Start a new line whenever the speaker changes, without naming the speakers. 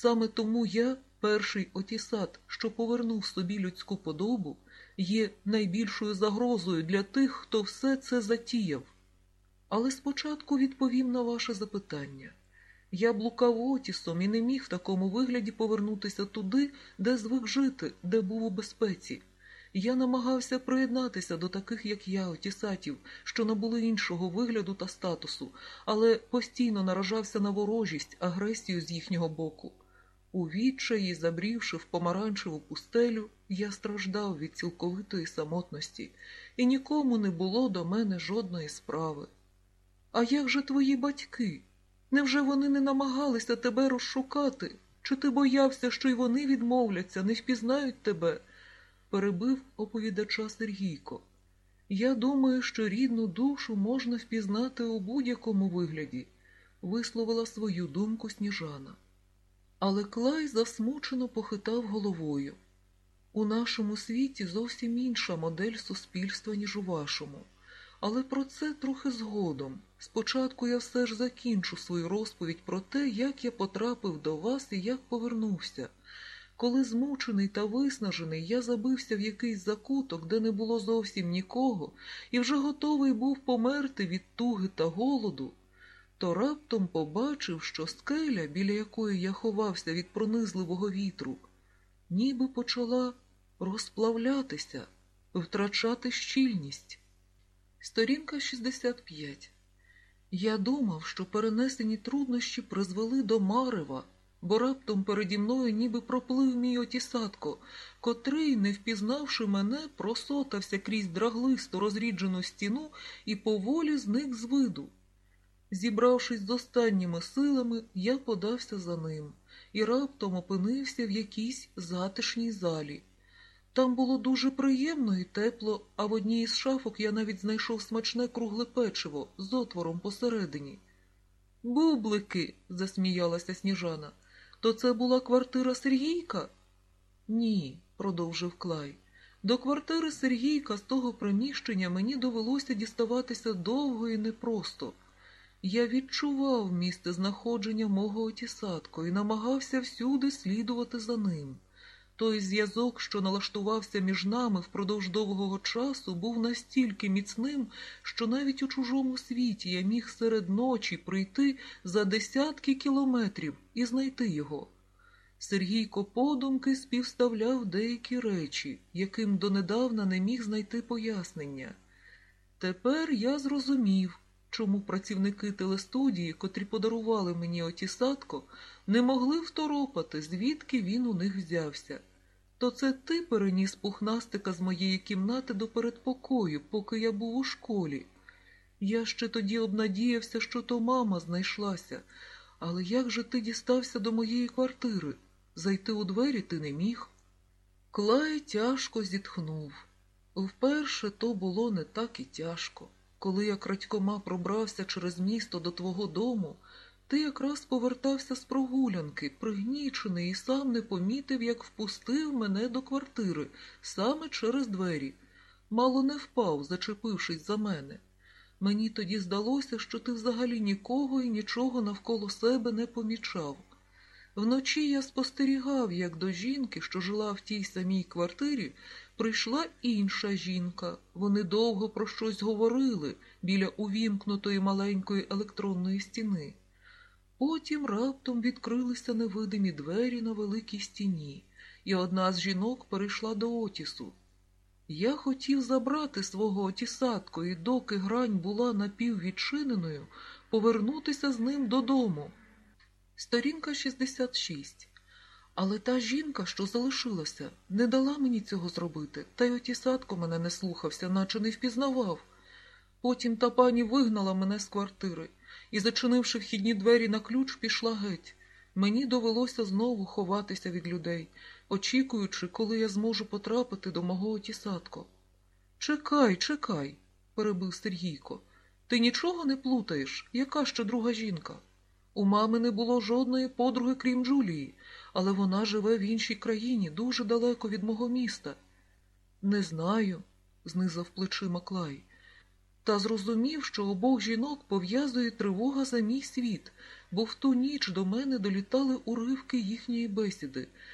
Саме тому я, перший отісат, що повернув собі людську подобу, є найбільшою загрозою для тих, хто все це затіяв. Але спочатку відповім на ваше запитання. Я блукав Отісом і не міг в такому вигляді повернутися туди, де звик жити, де був у безпеці. Я намагався приєднатися до таких, як я, отісатів, що набули іншого вигляду та статусу, але постійно наражався на ворожість, агресію з їхнього боку. У відчаї, забрівши в помаранчеву пустелю, я страждав від цілковитої самотності, і нікому не було до мене жодної справи. А як же твої батьки? Невже вони не намагалися тебе розшукати? Чи ти боявся, що й вони відмовляться, не впізнають тебе? перебив оповідача Сергійко. Я думаю, що рідну душу можна впізнати у будь-якому вигляді, висловила свою думку сніжана. Але Клай засмучено похитав головою. У нашому світі зовсім інша модель суспільства, ніж у вашому. Але про це трохи згодом. Спочатку я все ж закінчу свою розповідь про те, як я потрапив до вас і як повернувся. Коли змучений та виснажений, я забився в якийсь закуток, де не було зовсім нікого, і вже готовий був померти від туги та голоду, то раптом побачив, що скеля, біля якої я ховався від пронизливого вітру, ніби почала розплавлятися, втрачати щільність. Сторінка 65. Я думав, що перенесені труднощі призвели до марева, бо раптом переді мною ніби проплив мій отісатко, котрий, не впізнавши мене, просотався крізь драглисту розріджену стіну і поволі зник з виду. Зібравшись з останніми силами, я подався за ним і раптом опинився в якійсь затишній залі. Там було дуже приємно і тепло, а в одній із шафок я навіть знайшов смачне кругле печиво з отвором посередині. Бублики, засміялася сніжана. То це була квартира Сергійка? Ні, продовжив Клай. До квартири Сергійка з того приміщення мені довелося діставатися довго і непросто. Я відчував місце знаходження мого отісатко і намагався всюди слідувати за ним. Той зв'язок, що налаштувався між нами впродовж довгого часу, був настільки міцним, що навіть у чужому світі я міг серед ночі прийти за десятки кілометрів і знайти його. Сергійко подумки співставляв деякі речі, яким донедавна не міг знайти пояснення. Тепер я зрозумів, чому працівники телестудії, котрі подарували мені отісатко, не могли второпати, звідки він у них взявся. То це ти переніс пухнастика з моєї кімнати до передпокою, поки я був у школі. Я ще тоді обнадіявся, що то мама знайшлася, але як же ти дістався до моєї квартири? Зайти у двері ти не міг. Клай тяжко зітхнув. Вперше то було не так і тяжко. Коли я крадькома пробрався через місто до твого дому, ти якраз повертався з прогулянки, пригнічений і сам не помітив, як впустив мене до квартири, саме через двері. Мало не впав, зачепившись за мене. Мені тоді здалося, що ти взагалі нікого і нічого навколо себе не помічав. Вночі я спостерігав, як до жінки, що жила в тій самій квартирі, прийшла інша жінка. Вони довго про щось говорили біля увімкнутої маленької електронної стіни. Потім раптом відкрилися невидимі двері на великій стіні, і одна з жінок перейшла до Отісу. Я хотів забрати свого отісатку, і доки грань була напіввідчиненою, повернутися з ним додому. Сторінка 66. Але та жінка, що залишилася, не дала мені цього зробити, та й отісатко мене не слухався, наче не впізнавав. Потім та пані вигнала мене з квартири і, зачинивши вхідні двері на ключ, пішла геть. Мені довелося знову ховатися від людей, очікуючи, коли я зможу потрапити до мого отісатко. Чекай, чекай, перебив Сергійко. Ти нічого не плутаєш? Яка ще друга жінка? У мами не було жодної подруги, крім Джулії, але вона живе в іншій країні, дуже далеко від мого міста. Не знаю, знизав плечима Клай. та зрозумів, що обох жінок пов'язує тривога за мій світ, бо в ту ніч до мене долітали уривки їхньої бесіди,